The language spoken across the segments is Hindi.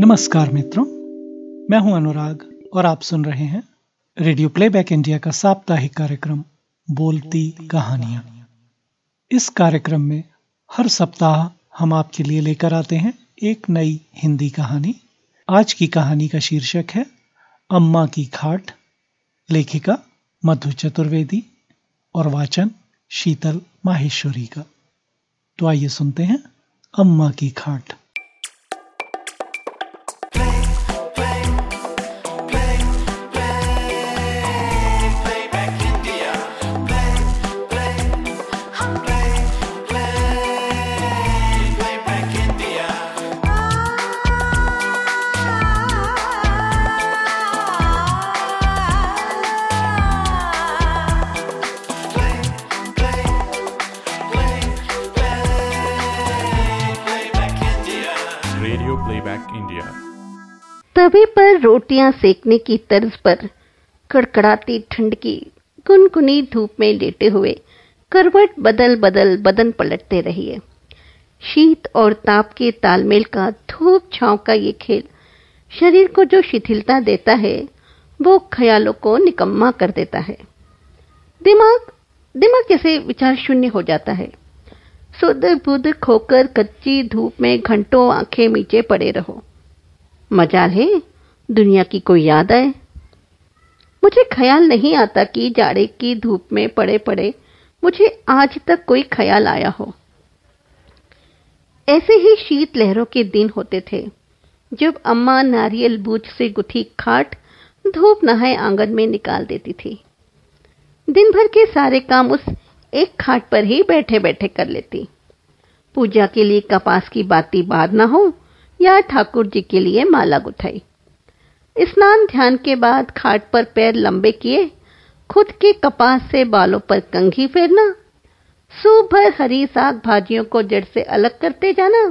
नमस्कार मित्रों, मैं हूँ अनुराग और आप सुन रहे हैं रेडियो प्लेबैक इंडिया का साप्ताहिक कार्यक्रम, बोलती कहानियाँ। इस कार्यक्रम में हर सप्ताह हम आपके लिए लेकर आते हैं एक नई हिंदी कहानी। आज की कहानी का शीर्षक है, अम्मा की खाट, लेखिका मधु चतुर्वेदी और वाचन शीतल माहेश्वरी का। तो आइए सुनते हैं, अम्मा की खाट। रोटियाँ सेकने की तर्ज पर कड़कड़ाती ठंड की गुनगुनी धूप में लेटे हुए करवट बदल बदल बदन पलटते रहिए। शीत और ताप के तालमेल का धूप छांव का ये खेल शरीर को जो शिथिलता देता है, वो ख्यालों को निकम्मा कर देता है। दिमाग दिमाग जैसे विचार शून्य हो जाता है। सुध बुध खोकर कच्ची धूप में घंटों आँखें मीचे पड़े रहो। मजाल है दुनिया की कोई याद आए? मुझे ख्याल नहीं आता कि जाड़े की धूप में पड़े पड़े मुझे आज तक कोई ख्याल आया हो। ऐसे ही शीत लहरों के दिन होते थे, जब अम्मा नारियल बूझ से गुथी खाट धूप नहाए आँगन में निकाल देती थी। दिन भर के सारे काम उस एक खाट पर ही बैठे बैठे कर लेती। पूजा के लिए कपास की बाती बात ना हो या ठाकुर जी के लिए माला गुथाई। स्नान ध्यान के बाद खाट पर पैर लंबे किए, खुद के कपास से बालों पर कंघी फेरना सूप भर हरी साग भाजियों को जड़ से अलग करते जाना,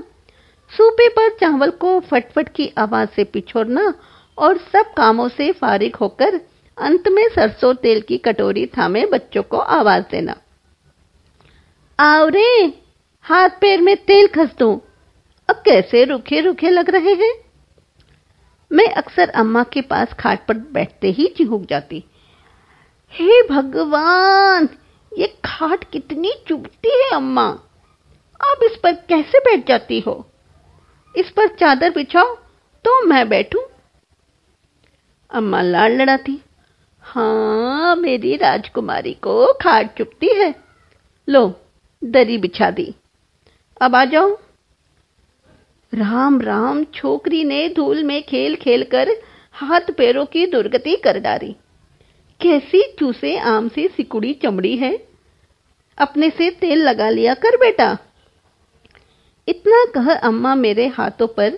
सूपे पर चावल को फटफट की आवाज़ से पिछोड़ना और सब कामों से फारिग होकर अंत में सरसों तेल की कटोरी थामे बच्चों को आवाज़ देना। आओ रे हाथ पैर में तेल खस दूँ, अब कैसे रूखे रूखे लग रहे हैं? मैं अक्सर अम्मा के पास खाट पर बैठते ही चिहुक जाती। हे भगवान, ये खाट कितनी चुभती है अम्मा। आप इस पर कैसे बैठ जाती हो? इस पर चादर बिछाओ तो मैं बैठूं। अम्मा लाड़ लड़ाती। हाँ मेरी राजकुमारी को खाट चुपती है। लो, दरी बिछा दी। अब आ जाओ। राम राम, छोकरी ने धूल में खेल खेल कर हाथ पैरों की दुर्गति कर डाली। कैसी चूसे आम सी सिकुड़ी चमड़ी है। अपने से तेल लगा लिया कर बेटा। इतना कह अम्मा मेरे हाथों पर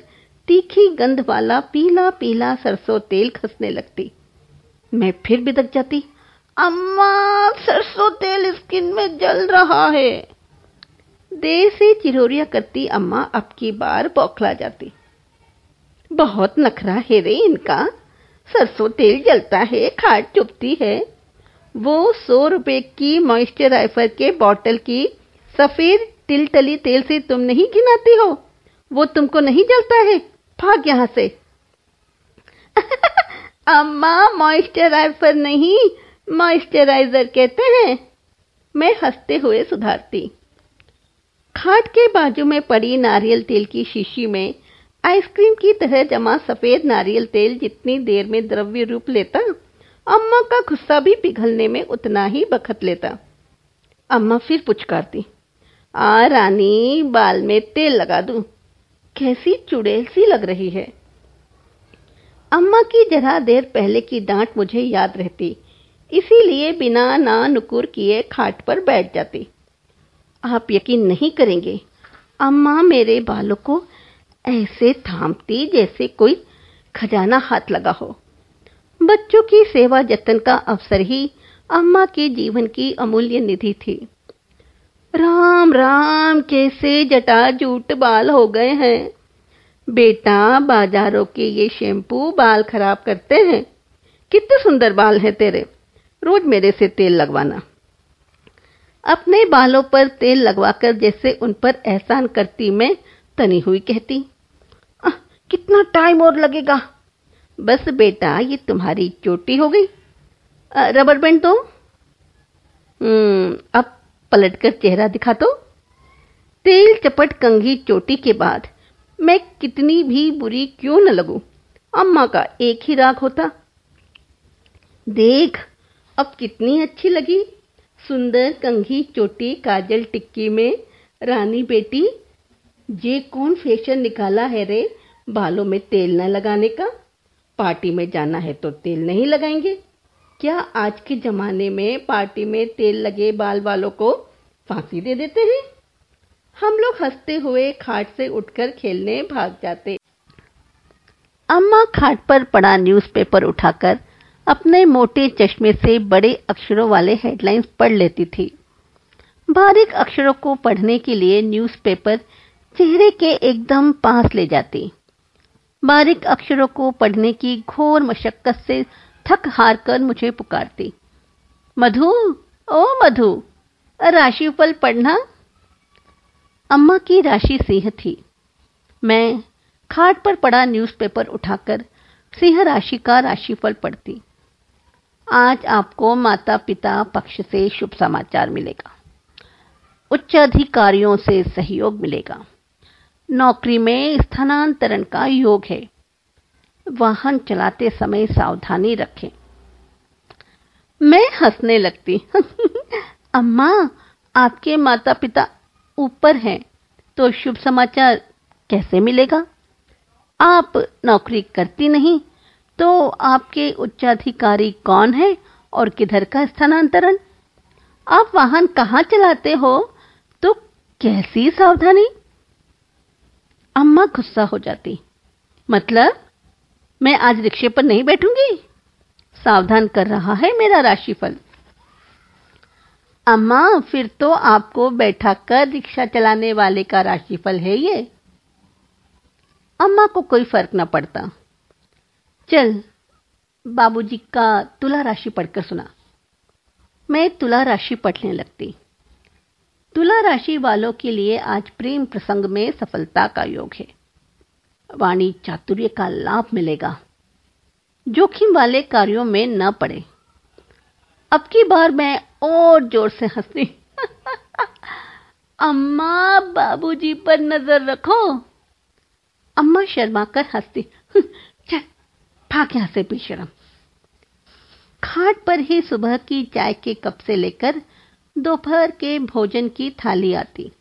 तीखी गंध वाला पीला पीला सरसों तेल खसने लगती। मैं फिर बिदक जाती, अम्मा, सरसों तेल स्किन में जल रहा है। देर से चिरोरिया करती अम्मा, अब की बार बौखला जाती। बहुत नखरा है रे इनका, सरसों तेल जलता है खाट चुपती है। वो सौ रुपए की मॉइस्चराइजर के बोतल की सफ़ेद तिलतली तेल से तुम नहीं घिनाती हो? वो तुमको नहीं जलता है? भाग यहाँ से। अम्मा मॉइस्चराइजर नहीं मॉइस्चराइजर कहते हैं। मैं हँसते हुए सुधारती। खाट के बाजू में पड़ी नारियल तेल की शीशी में आइसक्रीम की तरह जमा सफ़ेद नारियल तेल जितनी देर में द्रव्य रूप लेता, अम्मा का गुस्सा भी पिघलने में उतना ही बखत लेता। अम्मा फिर पुचकारती, आ रानी, बाल में तेल लगा दूँ, कैसी चुड़ैल सी लग रही है? अम्मा की जरा देर पहले की डांट मुझे याद रहती, इसीलिए बिना ना नुकुर किए खाट पर बैठ जाती। आप यकीन नहीं करेंगे, अम्मा मेरे बालों को ऐसे थामती जैसे कोई खजाना हाथ लगा हो। बच्चों की सेवा जतन का अवसर ही अम्मा के जीवन की अमूल्य निधि थी। राम राम, कैसे जटा जूट बाल हो गए हैं। बेटा, बाजारों के ये शैम्पू बाल खराब करते हैं। कितने सुंदर बाल हैं तेरे। रोज मेरे से तेल लगवाना। अपने बालों पर तेल लगवाकर जैसे उन पर एहसान करती मैं तनी हुई कहती आ, कितना टाइम और लगेगा? बस बेटा ये तुम्हारी चोटी हो गई। रबर बैंड तो हम्म अब पलटकर चेहरा दिखा तो। तेल चपट कंघी चोटी के बाद मैं कितनी भी बुरी क्यों न लगूं? अम्मा का एक ही राग होता। देख अब कितनी अच्छी लगी। सुंदर कंघी चोटी, काजल टिक्की में, रानी बेटी, ये कौन फ़ैशन निकाला है रे? बालों में तेल न लगाने का? पार्टी में जाना है तो तेल नहीं लगाएँगे। क्या आज के जमाने में पार्टी में तेल लगे बाल वालों को फांसी दे देते हैं? हम लोग हँसते हुए खाट से उठकर खेलने भाग जाते। अम्मा खाट पर पड़ा न्यूज़पेपर उठाकर अपने मोटे चश्मे से बड़े अक्षरों वाले हेडलाइंस पढ़ लेती थी। बारीक अक्षरों को पढ़ने के लिए न्यूज़पेपर चेहरे के एकदम पास ले जाती। बारीक अक्षरों को पढ़ने की घोर मशक्कत से थक हार कर मुझे पुकारती। मधु, ओ मधु राशिफल पढ़ना। अम्मा की राशि सिंह थी। मैं खाट पर पड़ा न्यूज़पेपर उठाकर सिंह राशि का राशिफल पढ़ती। आज आपको माता पिता पक्ष से शुभ समाचार मिलेगा। उच्च अधिकारियों से सहयोग मिलेगा। नौकरी में स्थानांतरण का योग है। वाहन चलाते समय सावधानी रखें। मैं हंसने लगती अम्मा, आपके माता पिता ऊपर हैं तो शुभ समाचार कैसे मिलेगा? आप नौकरी करती नहीं तो आपके उच्चाधिकारी कौन है और किधर का स्थानांतरण? आप वाहन कहाँ चलाते हो? तो कैसी सावधानी? अम्मा गुस्सा हो जाती। मतलब मैं आज रिक्शे पर नहीं बैठूँगी? सावधान कर रहा है मेरा राशिफल। अम्मा, फिर तो आपको बैठा कर रिक्शा चलाने वाले का राशिफल है ये। अम्मा को कोई फ़र्क ना पड़ता। चल, बाबूजी का तुला राशि पढ़कर सुना। मैं तुला राशि पढ़ने लगती। तुला राशि वालों के लिए आज प्रेम प्रसंग में सफलता का योग है। वाणी चातुर्य का लाभ मिलेगा। जोखिम वाले कार्यों में न पड़े। अब की बार मैं और ज़ोर से हंसती। अम्मा, बाबूजी पर नज़र रखो। अम्मा शर्मा कर हंसती। यहाँ से बेशरम खाट पर ही सुबह की चाय के कप से लेकर दोपहर के भोजन की थाली आती।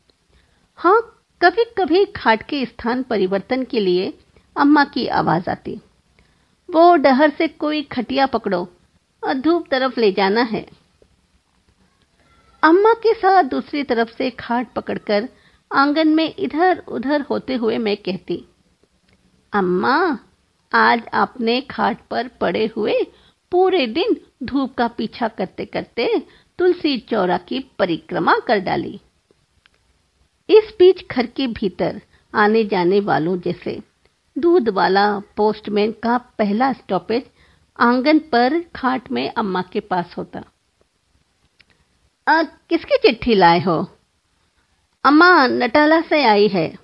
हाँ कभी कभी खाट के स्थान परिवर्तन के लिए अम्मा की आवाज़ आती। वो डहर से कोई खटिया पकड़ो और धूप तरफ़ ले जाना है। अम्मा के साथ दूसरी तरफ़ से खाट पकड़कर आँगन में इधर उधर होते हुए मैं कहती, अम्मा आज आपने खाट पर पड़े हुए पूरे दिन धूप का पीछा करते करते तुलसी चौरा की परिक्रमा कर डाली। इस बीच घर के भीतर आने जाने वालों जैसे दूध वाला पोस्टमैन का पहला स्टॉपेज आँगन पर खाट में अम्मा के पास होता। आ, किसकी चिट्ठी लाए हो? अम्मा नटाला से आई है।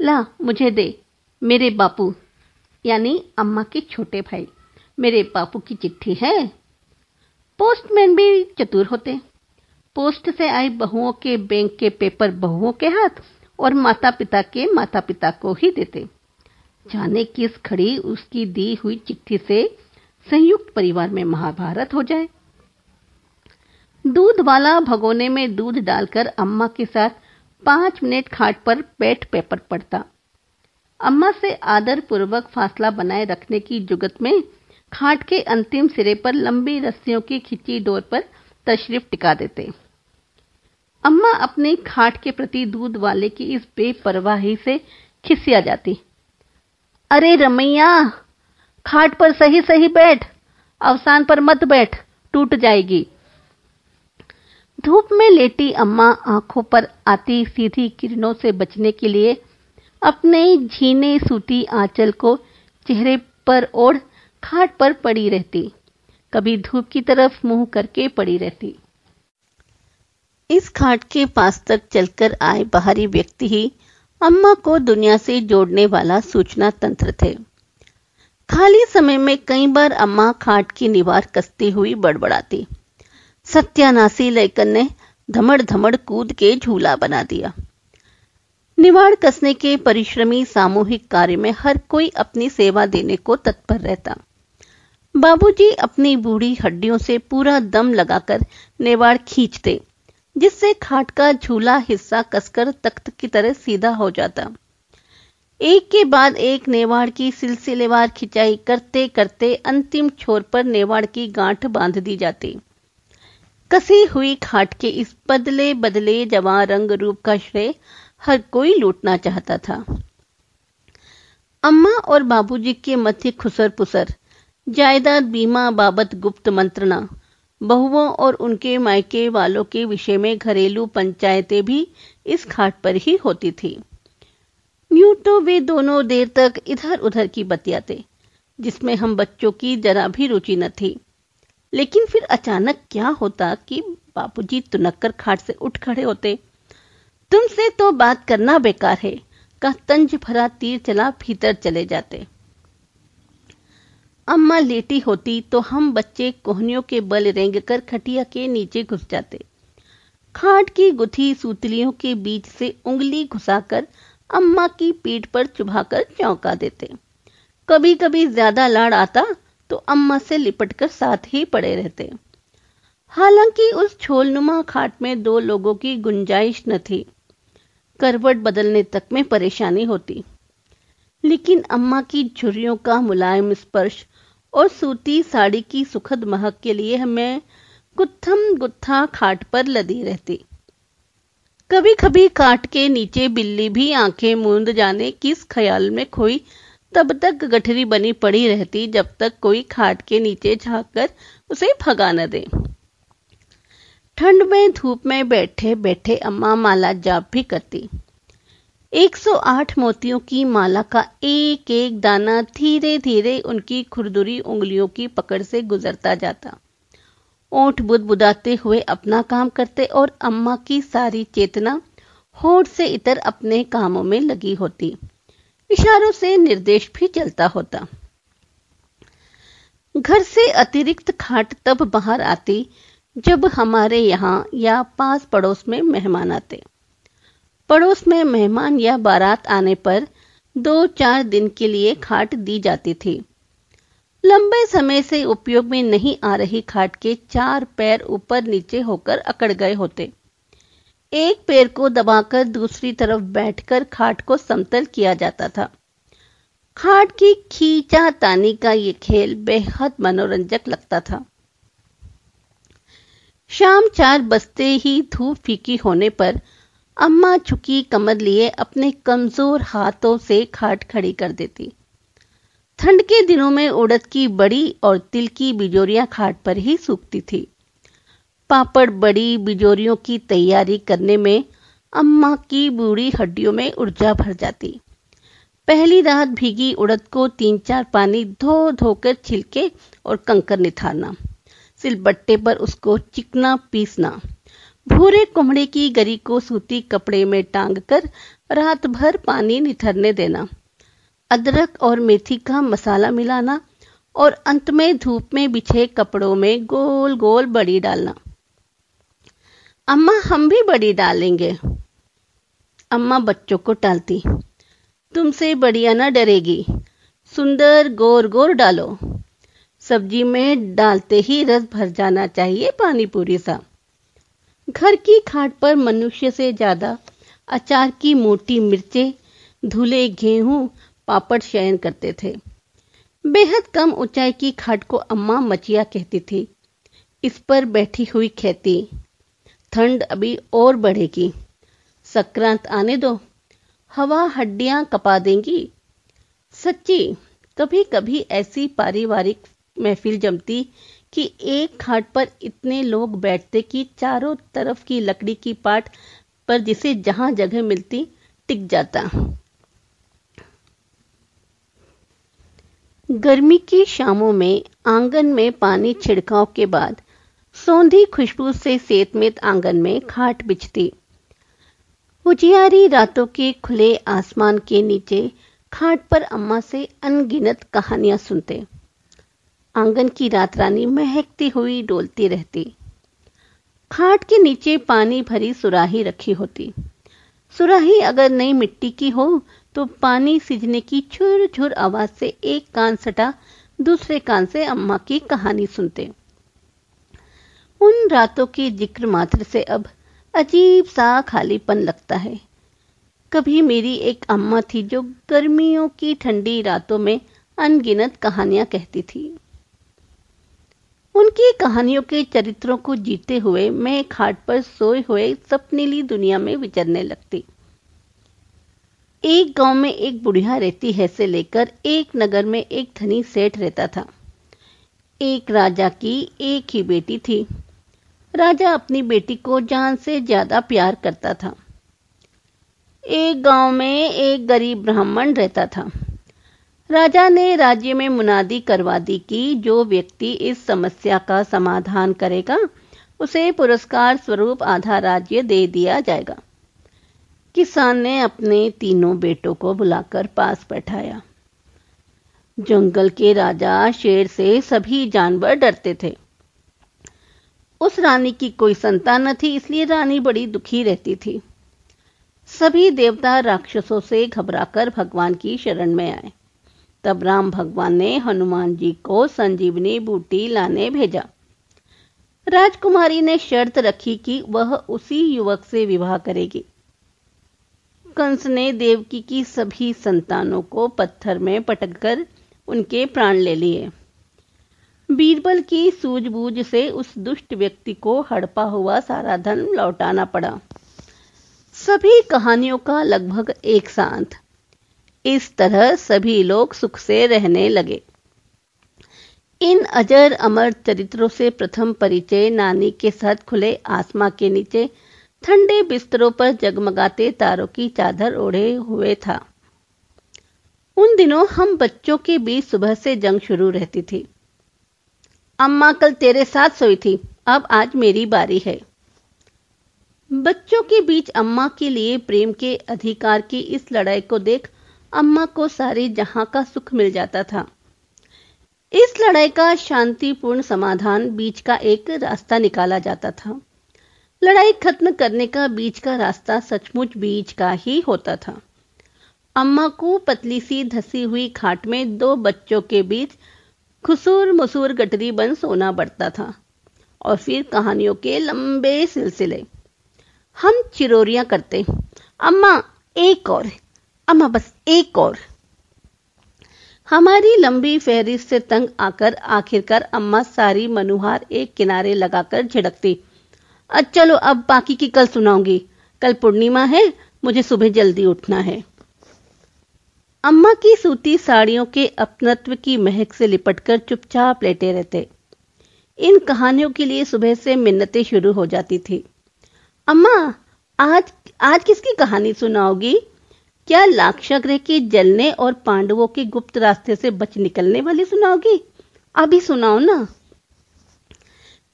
ला मुझे दे। मेरे बापू। यानी अम्मा के छोटे भाई। मेरे पापू की चिट्ठी है। पोस्टमैन भी चतुर होते। पोस्ट से आई बहुओं के बैंक के पेपर बहुओं के हाथ और माता पिता के माता पिता को ही देते। जाने किस खड़ी उसकी दी हुई चिट्ठी से संयुक्त परिवार में महाभारत हो जाए। दूध वाला भगोने में दूध डालकर अम्मा के साथ पाँच मिनट खाट पर बैठ पेपर पढ़ता। अम्मा से आदर पूर्वक फासला बनाए रखने की जुगत में खाट के अंतिम सिरे पर लंबी रस्सियों की खिंची डोर पर तशरीफ़ टिका देते। अम्मा अपने खाट के प्रति दूध वाले की इस बेपरवाही से खिसिया जाती। अरे रमैया, खाट पर सही सही बैठ, अवसान पर मत बैठ, टूट जाएगी। धूप में लेटी अम्मा आँखों पर आती सीधी किरणों से बचने के लिए अपने झीने सूती आंचल को चेहरे पर ओढ़ खाट पर पड़ी रहती, कभी धूप की तरफ़ मुँह करके पड़ी रहती। इस खाट के पास तक चलकर आए बाहरी व्यक्ति ही अम्मा को दुनिया से जोड़ने वाला सूचना तंत्र थे। खाली समय में कई बार अम्मा खाट की निवार कसती हुई बड़बड़ाती। सत्यानाशी लेकर ने धमड़ धमड़ कूद के झूला बना दिया। निवाड़ कसने के परिश्रमी सामूहिक कार्य में हर कोई अपनी सेवा देने को तत्पर रहता। बाबूजी अपनी बूढ़ी हड्डियों से पूरा दम लगाकर नेवाड़ खींचते, जिससे खाट का झूला हिस्सा कसकर तख्त की तरह सीधा हो जाता। एक के बाद एक नेवाड़ की सिलसिलेवार खिंचाई करते करते अंतिम छोर पर नेवाड़ की गांठ बाँध दी जाती। कसी हुई खाट के इस बदले बदले जवां रंग रूप का श्रेय हर कोई लूटना चाहता था। अम्मा और बाबूजी के मध्य खुसर पुसर, जायदाद बीमा बाबत गुप्त मंत्रणा, बहुओं और उनके मायके वालों के विषय में घरेलू पंचायतें भी इस खाट पर ही होती थी। यूँ तो वे दोनों देर तक इधर उधर की बतियाते, जिसमें हम बच्चों की जरा भी रुचि न थी। लेकिन फिर अचानक क्या होता कि बापूजी तुनक्कर खाट से उठ खड़े होते तुमसे तो बात करना बेकार है। का तंज भरा तीर चला, भीतर चले जाते। अम्मा लेटी होती तो हम बच्चे कोहनियों के बल रेंग कर खटिया के नीचे घुस जाते। खाट की गुथी सूतलियों के बीच से उंगली घुसाकर अम्मा की पीठ पर चुभाकर चौंका देते। कभी कभी ज़्यादा लाड़ आता तो अम्मा से लिपटकर साथ ही पड़े रहते। हालाँकि उस छोलनुमा खाट में दो लोगों की गुंजाइश न थी। करवट बदलने तक में परेशानी होती। लेकिन अम्मा की झुर्रियों का मुलायम स्पर्श और सूती साड़ी की सुखद महक के लिए हमें गुत्थम गुत्था खाट पर लदी रहती। कभी कभी काट के नीचे बिल्ली भी आँखें मूंद जाने किस ख्याल में खोई, तब तक गठरी बनी पड़ी रहती जब तक कोई खाट के नीचे झाँक कर उसे भगा न दे। ठंड में, धूप में बैठे बैठे अम्मा माला जाप भी करती। 108 मोतियों की माला का एक एक दाना धीरे धीरे उनकी खुरदुरी उंगलियों की पकड़ से गुजरता जाता। ओठ बुदबुदाते हुए अपना काम करते और अम्मा की सारी चेतना होठ से इतर अपने कामों में लगी होती। इशारों से निर्देश भी चलता होता। घर से अतिरिक्त खाट तब बाहर आती जब हमारे यहाँ या पास पड़ोस में मेहमान आते। पड़ोस में मेहमान या बारात आने पर दो चार दिन के लिए खाट दी जाती थी। लंबे समय से उपयोग में नहीं आ रही खाट के चार पैर ऊपर नीचे होकर अकड़ गए होते। एक पैर को दबाकर दूसरी तरफ़ बैठकर खाट को समतल किया जाता था। खाट की खींचा तानी का ये खेल बेहद मनोरंजक लगता था। शाम चार बजते ही धूप फीकी होने पर अम्मा झुकी कमर लिए अपने कमज़ोर हाथों से खाट खड़ी कर देती। ठंड के दिनों में उड़द की बड़ी और तिल की बिजोरियाँ खाट पर ही सूखती थी। पापड़ बड़ी बिजोरियों की तैयारी करने में अम्मा की बूढ़ी हड्डियों में ऊर्जा भर जाती। पहली रात भीगी उड़द को तीन चार पानी धो धोकर छिलके और कंकर निथारना सिलबट्टे पर उसको चिकना पीसना। भूरे कुमड़े की गरी को सूती कपड़े में टांग कर रात भर पानी निथरने देना। अदरक और मेथी का मसाला मिलाना और अंत में धूप में बिछे कपड़ों में गोल गोल बड़ी डालना। अम्मा, हम भी बड़ी डालेंगे। अम्मा बच्चों को टालती, तुमसे बढ़िया ना डरेगी। सुंदर गोर गोर डालो। सब्ज़ी में डालते ही रस भर जाना चाहिए पानी पूरी सा। घर की खाट पर मनुष्य से ज़्यादा अचार की मोटी मिर्चें, धुले गेहूँ, पापड़ शयन करते थे। बेहद कम ऊंचाई की खाट को अम्मा मचिया कहती थी। इस पर बैठी हुई खेती। ठंड अभी और बढ़ेगी। संक्रांत आने दो। हवा हड्डियाँ कपा देंगी। सच्ची कभी कभी ऐसी पारिवारिक महफिल जमती कि एक खाट पर इतने लोग बैठते कि चारों तरफ़ की लकड़ी की पाट पर जिसे जहाँ जगह मिलती, टिक जाता। गर्मी की शामों में, आँगन में पानी छिड़काव के बाद, सौंधी खुशबू से सेतमेत आँगन में खाट बिछती। उजियारी रातों के खुले आसमान के नीचे, खाट पर अम्मा से अनगिनत कहानियाँ सुनते। आँगन की रात रानी महकती हुई डोलती रहती। खाट के नीचे पानी भरी सुराही रखी होती। सुराही अगर नई मिट्टी की हो तो पानी सिजने की छुर छुर आवाज़ से एक कान सटा, दूसरे कान से अम्मा की कहानी सुनते। उन रातों के ज़िक्र मात्र से अब अजीब सा खालीपन लगता है। कभी मेरी एक अम्मा थी जो गर्मियों की ठंडी रातों में अनगिनत कहानियाँ कहती थी। उनकी कहानियों के चरित्रों को जीते हुए मैं खाट पर सोए हुए सपनीली दुनिया में विचरने लगती। एक गाँव में एक बुढ़िया रहती है से लेकर एक नगर में एक धनी सेठ रहता था। एक राजा की एक ही बेटी थी। राजा अपनी बेटी को जान से ज़्यादा प्यार करता था। एक गाँव में एक गरीब ब्राह्मण रहता था। राजा ने राज्य में मुनादी करवा दी कि जो व्यक्ति इस समस्या का समाधान करेगा, उसे पुरस्कार स्वरूप आधा राज्य दे दिया जाएगा। किसान ने अपने तीनों बेटों को बुलाकर पास बैठाया। जंगल के राजा शेर से सभी जानवर डरते थे। उस रानी की कोई संतान न थी, इसलिए रानी बड़ी दुखी रहती थी। सभी देवता राक्षसों से घबराकर भगवान की शरण में आए। तब राम भगवान ने हनुमान जी को संजीवनी बूटी लाने भेजा। राजकुमारी ने शर्त रखी कि वह उसी युवक से विवाह करेगी। कंस ने देवकी की सभी संतानों को पत्थर में पटककर उनके प्राण ले लिए। बीरबल की सूझबूझ से उस दुष्ट व्यक्ति को हड़पा हुआ सारा धन लौटाना पड़ा। सभी कहानियों का लगभग एक साथ। इस तरह सभी लोग सुख से रहने लगे। इन अजर अमर चरित्रों से प्रथम परिचय नानी के साथ खुले आसमा के नीचे ठंडे बिस्तरों पर जगमगाते तारों की चादर ओढ़े हुए था। उन दिनों हम बच्चों के बीच सुबह से जंग शुरू रहती थी। अम्मा, कल तेरे साथ सोई थी, अब आज मेरी बारी है। बच्चों के बीच अम्मा के लिए प्रेम के अधिकार की इस लड़ाई को देख अम्मा को सारे जहाँ का सुख मिल जाता था। इस लड़ाई का शांतिपूर्ण समाधान बीच का एक रास्ता निकाला जाता था। लड़ाई खत्म करने का बीच का रास्ता सचमुच बीच का ही होता था। अम्मा को पतली सी धसी हुई खाट में दो बच्चों के बीच खुसूर मुसूर गटरी बन सोना पड़ता था और फिर कहानियों के लंबे सिलसिले। हम चिरोरियाँ करते अम्मा, एक और अम्मा, बस एक और। हमारी लंबी फहरिस्त से तंग आकर, आखिरकार अम्मा सारी मनुहार एक किनारे लगाकर झिड़कती। चलो, अब बाकी की कल सुनाऊँगी। कल पूर्णिमा है, मुझे सुबह जल्दी उठना है। अम्मा की सूती साड़ियों के अपनत्व की महक से लिपटकर चुपचाप लेटे रहते। इन कहानियों के लिए सुबह से मिन्नतें शुरू हो जाती थी। अम्मा, आज आज किसकी कहानी सुनाओगी? क्या लाक्षाग्रह के जलने और पांडवों के गुप्त रास्ते से बच निकलने वाली सुनाओगी? अभी सुनाओ ना।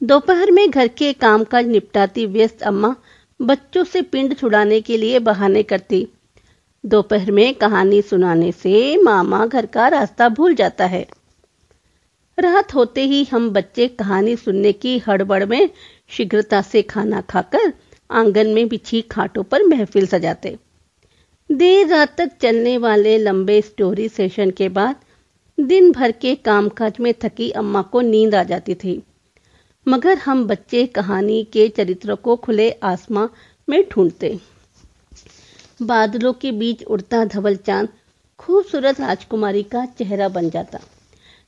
दोपहर में घर के कामकाज निपटाती व्यस्त अम्मा बच्चों से पिंड छुड़ाने के लिए बहाने करती। दोपहर में कहानी सुनाने से मामा घर का रास्ता भूल जाता है। रात होते ही हम बच्चे कहानी सुनने की हड़बड़ में शीघ्रता से खाना खाकर आँगन में बिछी खाटों पर महफिल सजाते। देर रात तक चलने वाले लंबे स्टोरी सेशन के बाद, दिन भर के कामकाज में थकी अम्मा को नींद आ जाती थी। मगर हम बच्चे कहानी के चरित्रों को खुले आसमां में ढूंढते। बादलों के बीच उड़ता धवल चाँद खूबसूरत राजकुमारी का चेहरा बन जाता।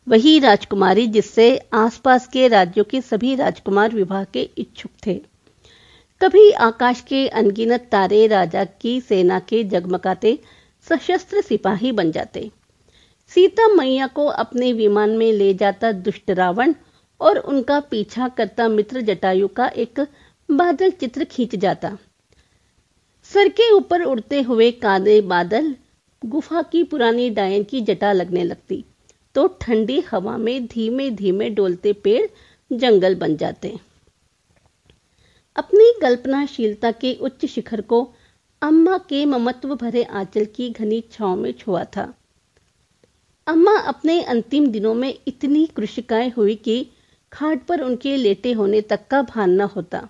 वही राजकुमारी जिससे आसपास के राज्यों के सभी राजकुमार विवाह के इच्छुक थे। कभी आकाश के अनगिनत तारे राजा की सेना के जगमगाते सशस्त्र सिपाही बन जाते। सीता मैया को अपने विमान में ले जाता दुष्ट रावण और उनका पीछा करता मित्र जटायु का एक बादल चित्र खींच जाता। सर के ऊपर उड़ते हुए काले बादल गुफा की पुरानी डायन की जटा लगने लगती तो ठंडी हवा में धीमे धीमे डोलते पेड़ जंगल बन जाते। अपनी कल्पनाशीलता के उच्च शिखर को अम्मा के ममत्व भरे आंचल की घनी छाव में छुआ था। अम्मा अपने अंतिम दिनों में इतनी कृषिकाएँ हुई कि खाट पर उनके लेटे होने तक का भान न होता।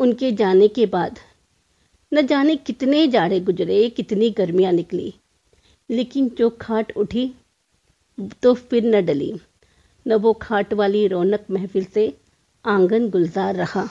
उनके जाने के बाद न जाने कितने जाड़े गुजरे, कितनी गर्मियाँ निकली, लेकिन जो खाट उठी तो फिर न डली, न वो खाट वाली रौनक महफिल से आँगन गुलजार रहा।